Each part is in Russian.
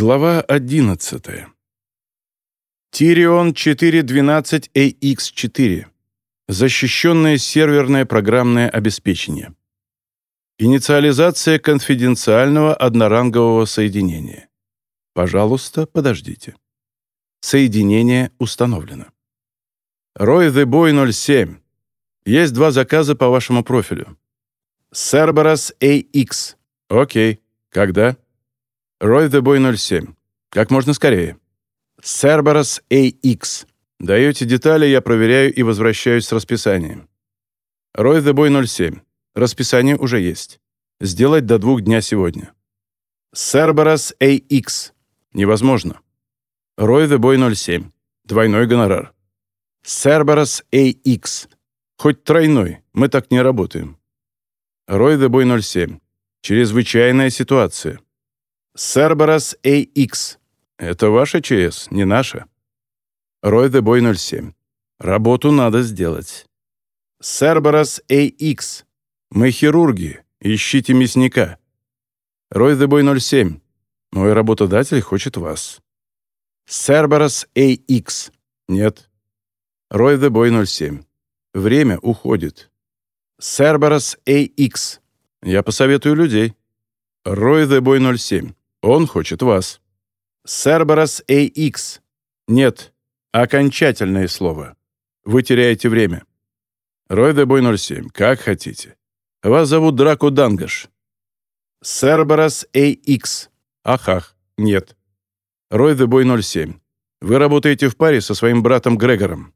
Глава 11. Тирион 412AX4. Защищенное серверное программное обеспечение. Инициализация конфиденциального однорангового соединения. Пожалуйста, подождите. Соединение установлено. Рой The Boy 07. Есть два заказа по вашему профилю. Cerberus AX. Окей. Когда? Рой The Boy 07. Как можно скорее. Cerberus AX. Даете детали, я проверяю и возвращаюсь с расписанием. Рой The Boy 07. Расписание уже есть. Сделать до двух дня сегодня. Cerberus AX. Невозможно. Рой The Boy 07. Двойной гонорар. Cerberus AX. Хоть тройной, мы так не работаем. Рой The Boy 07. Чрезвычайная ситуация. Cerberus AX. Это ваша ЧС, не наша. Рой Boy 07. Работу надо сделать. Cerberus AX. Мы хирурги. Ищите мясника. Рой Boy 07. Мой работодатель хочет вас. Cerberus AX. Нет. Рой Boy 07. Время уходит. Cerberus AX. Я посоветую людей. Рой Boy 07. Он хочет вас. Cerberus AX. Нет. Окончательное слово. Вы теряете время. Рой Boy 07. Как хотите. Вас зовут Драко Дангаш. Cerberus AX. Ахах. Нет. Рой Boy 07. Вы работаете в паре со своим братом Грегором.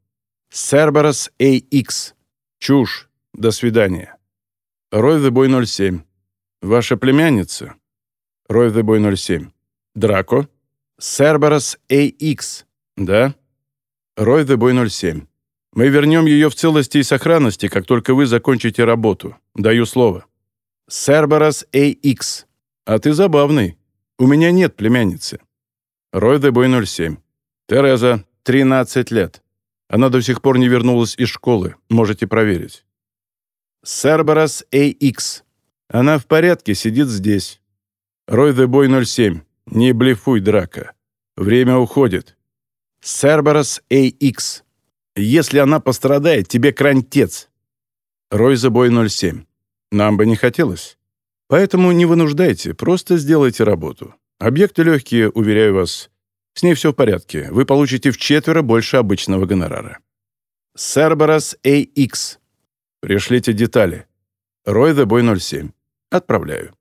Cerberus AX. Чушь. До свидания. Рой Boy 07. Ваша племянница? Рой The Boy 07. Драко? Cerberus AX. Да? Рой The Boy 07. Мы вернем ее в целости и сохранности, как только вы закончите работу. Даю слово. Cerberus AX. А ты забавный. У меня нет племянницы. Рой Boy 07. Тереза, 13 лет. Она до сих пор не вернулась из школы. Можете проверить. Cerberus AX. Она в порядке, сидит здесь. Рой Boy 07. Не блефуй, драка. Время уходит. Cerberus AX. Если она пострадает, тебе крантец. Рой Boy 07. Нам бы не хотелось. Поэтому не вынуждайте, просто сделайте работу. Объекты легкие, уверяю вас. С ней все в порядке. Вы получите в четверо больше обычного гонорара. Cerberus AX. Пришлите детали. Рой The Boy 07. Отправляю.